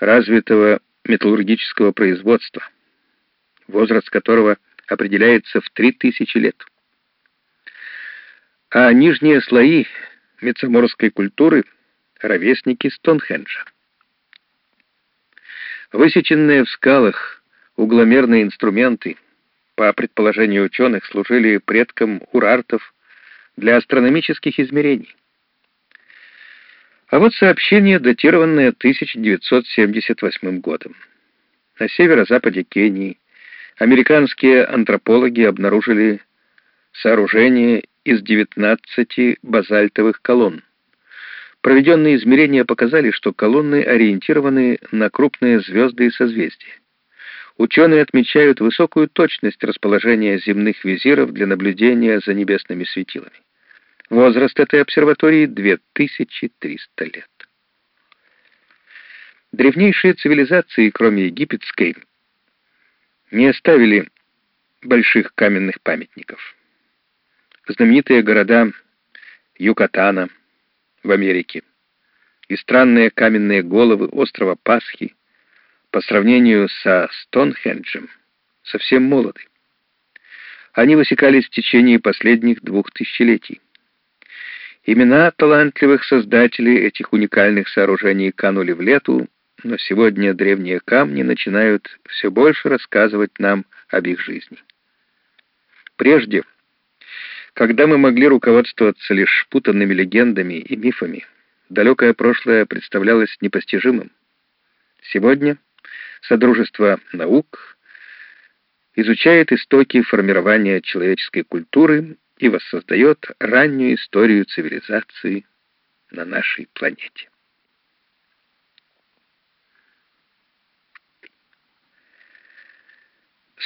развитого металлургического производства, возраст которого определяется в 3000 лет. А нижние слои мецаморской культуры — ровесники Стоунхенджа. Высеченные в скалах угломерные инструменты, по предположению ученых, служили предкам урартов для астрономических измерений. А вот сообщение, датированное 1978 годом. На северо-западе Кении американские антропологи обнаружили сооружение из 19 базальтовых колонн. Проведенные измерения показали, что колонны ориентированы на крупные звезды и созвездия. Ученые отмечают высокую точность расположения земных визиров для наблюдения за небесными светилами. Возраст этой обсерватории 2300 лет. Древнейшие цивилизации, кроме египетской, не оставили больших каменных памятников. Знаменитые города Юкатана в Америке и странные каменные головы острова Пасхи по сравнению со Стоунхенджем совсем молоды. Они высекались в течение последних двух тысячелетий. Имена талантливых создателей этих уникальных сооружений канули в лету, но сегодня древние камни начинают все больше рассказывать нам об их жизни. Прежде, когда мы могли руководствоваться лишь путанными легендами и мифами, далекое прошлое представлялось непостижимым. Сегодня Содружество наук изучает истоки формирования человеческой культуры и воссоздает раннюю историю цивилизации на нашей планете.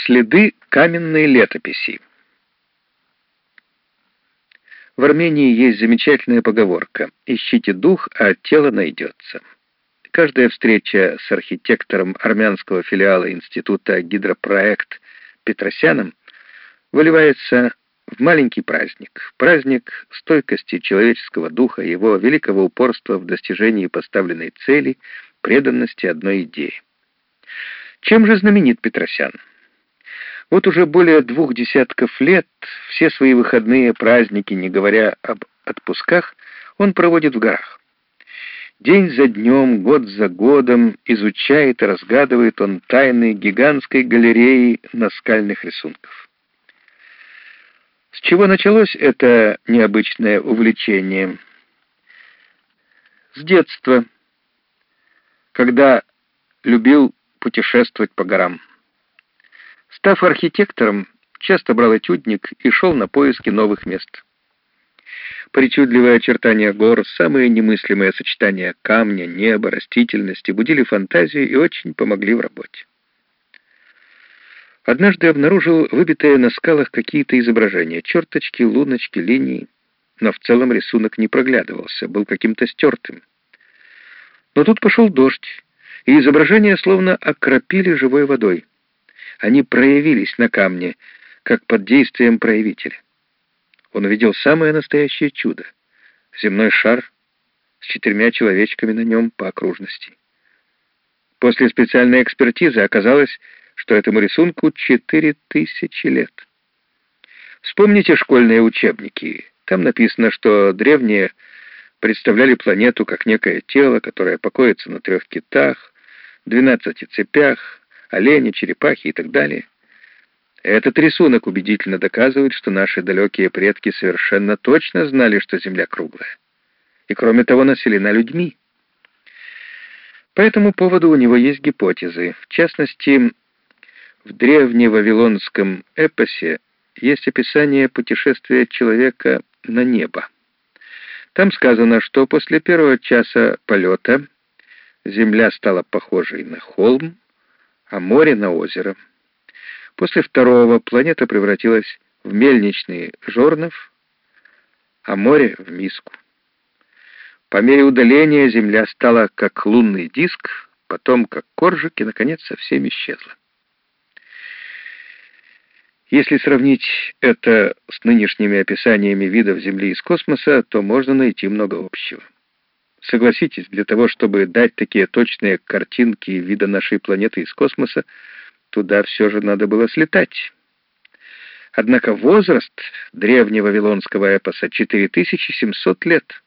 Следы каменной летописи В Армении есть замечательная поговорка «Ищите дух, а тело найдется». Каждая встреча с архитектором армянского филиала Института «Гидропроект» Петросяном выливается в маленький праздник, праздник стойкости человеческого духа, его великого упорства в достижении поставленной цели, преданности одной идее. Чем же знаменит Петросян? Вот уже более двух десятков лет все свои выходные праздники, не говоря об отпусках, он проводит в горах. День за днем, год за годом изучает и разгадывает он тайны гигантской галереи наскальных рисунков. С чего началось это необычное увлечение? С детства, когда любил путешествовать по горам. Став архитектором, часто брал этюдник и шел на поиски новых мест. Причудливые очертания гор, самые немыслимые сочетания камня, неба, растительности будили фантазию и очень помогли в работе. Однажды обнаружил выбитые на скалах какие-то изображения, черточки, луночки, линии, но в целом рисунок не проглядывался, был каким-то стертым. Но тут пошел дождь, и изображения словно окропили живой водой. Они проявились на камне, как под действием проявителя. Он увидел самое настоящее чудо — земной шар с четырьмя человечками на нем по окружности. После специальной экспертизы оказалось, что этому рисунку четыре тысячи лет. Вспомните школьные учебники. Там написано, что древние представляли планету как некое тело, которое покоится на трех китах, двенадцати цепях, олене, черепахе и так далее. Этот рисунок убедительно доказывает, что наши далекие предки совершенно точно знали, что Земля круглая. И кроме того, населена людьми. По этому поводу у него есть гипотезы. В частности, в древневавилонском эпосе есть описание путешествия человека на небо. Там сказано, что после первого часа полета Земля стала похожей на холм, а море — на озеро. После второго планета превратилась в мельничный жорнов, а море — в миску. По мере удаления Земля стала как лунный диск, потом как коржик и, наконец, совсем исчезла. Если сравнить это с нынешними описаниями видов Земли из космоса, то можно найти много общего. Согласитесь, для того, чтобы дать такие точные картинки вида нашей планеты из космоса, туда все же надо было слетать. Однако возраст древнего вавилонского эпоса — 4700 лет —